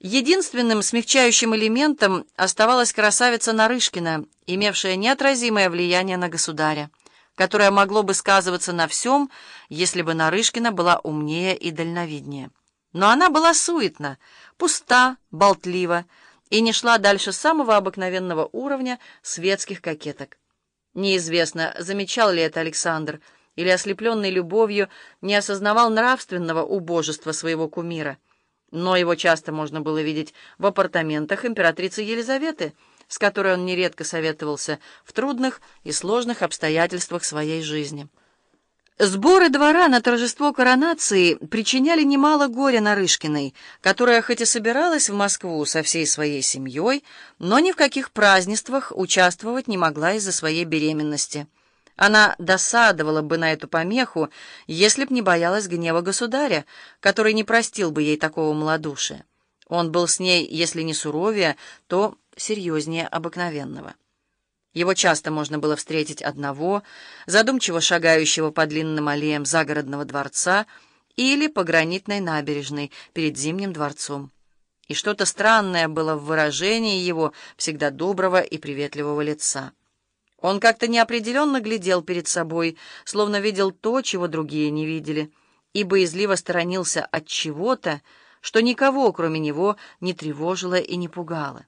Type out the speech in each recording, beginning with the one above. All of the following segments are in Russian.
Единственным смягчающим элементом оставалась красавица Нарышкина, имевшая неотразимое влияние на государя, которое могло бы сказываться на всем, если бы Нарышкина была умнее и дальновиднее. Но она была суетна, пуста, болтлива и не шла дальше самого обыкновенного уровня светских кокеток. Неизвестно, замечал ли это Александр, или, ослепленный любовью, не осознавал нравственного убожества своего кумира — но его часто можно было видеть в апартаментах императрицы Елизаветы, с которой он нередко советовался в трудных и сложных обстоятельствах своей жизни. Сборы двора на торжество коронации причиняли немало горя Нарышкиной, которая хоть и собиралась в Москву со всей своей семьей, но ни в каких празднествах участвовать не могла из-за своей беременности. Она досадовала бы на эту помеху, если б не боялась гнева государя, который не простил бы ей такого малодушия. Он был с ней, если не суровее, то серьезнее обыкновенного. Его часто можно было встретить одного, задумчиво шагающего по длинным аллеям загородного дворца или по гранитной набережной перед Зимним дворцом. И что-то странное было в выражении его всегда доброго и приветливого лица. Он как-то неопределенно глядел перед собой, словно видел то, чего другие не видели, и боязливо сторонился от чего-то, что никого, кроме него, не тревожило и не пугало.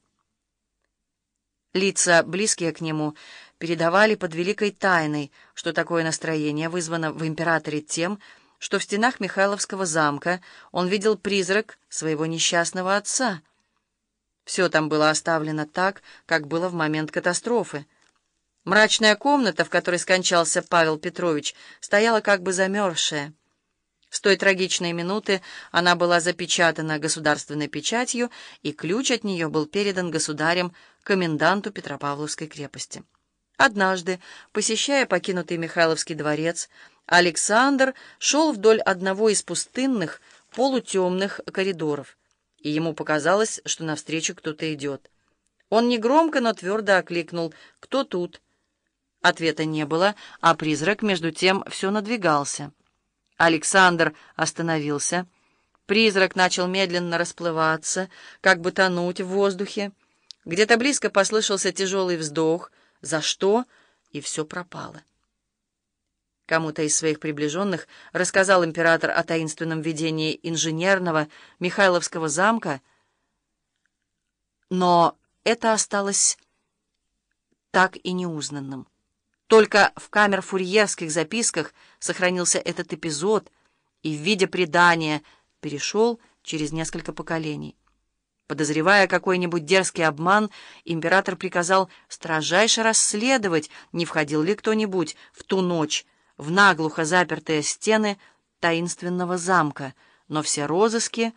Лица, близкие к нему, передавали под великой тайной, что такое настроение вызвано в императоре тем, что в стенах Михайловского замка он видел призрак своего несчастного отца. Все там было оставлено так, как было в момент катастрофы. Мрачная комната, в которой скончался Павел Петрович, стояла как бы замерзшая. С той трагичной минуты она была запечатана государственной печатью, и ключ от нее был передан государем коменданту Петропавловской крепости. Однажды, посещая покинутый Михайловский дворец, Александр шел вдоль одного из пустынных, полутемных коридоров, и ему показалось, что навстречу кто-то идет. Он негромко, но твердо окликнул «Кто тут?». Ответа не было, а призрак, между тем, все надвигался. Александр остановился. Призрак начал медленно расплываться, как бы тонуть в воздухе. Где-то близко послышался тяжелый вздох. «За что?» И все пропало. Кому-то из своих приближенных рассказал император о таинственном видении инженерного Михайловского замка, но это осталось так и неузнанным. Только в камер-фурьерских записках сохранился этот эпизод и в виде предания перешел через несколько поколений. Подозревая какой-нибудь дерзкий обман, император приказал строжайше расследовать, не входил ли кто-нибудь в ту ночь в наглухо запертые стены таинственного замка, но все розыски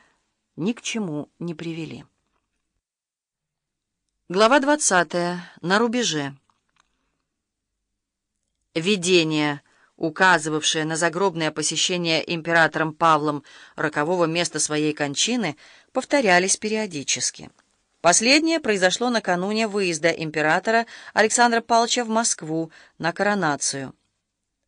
ни к чему не привели. Глава 20. На рубеже. Видения, указывавшие на загробное посещение императором Павлом рокового места своей кончины, повторялись периодически. Последнее произошло накануне выезда императора Александра Павловича в Москву на коронацию.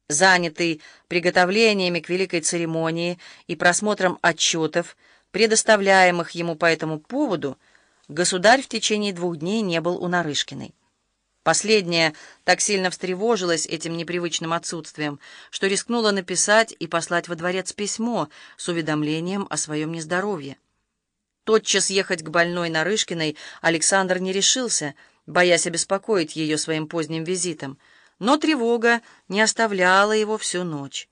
Занятый приготовлениями к великой церемонии и просмотром отчетов, предоставляемых ему по этому поводу, государь в течение двух дней не был у Нарышкиной. Последняя так сильно встревожилась этим непривычным отсутствием, что рискнула написать и послать во дворец письмо с уведомлением о своем нездоровье. Тотчас ехать к больной Нарышкиной Александр не решился, боясь обеспокоить ее своим поздним визитом, но тревога не оставляла его всю ночь.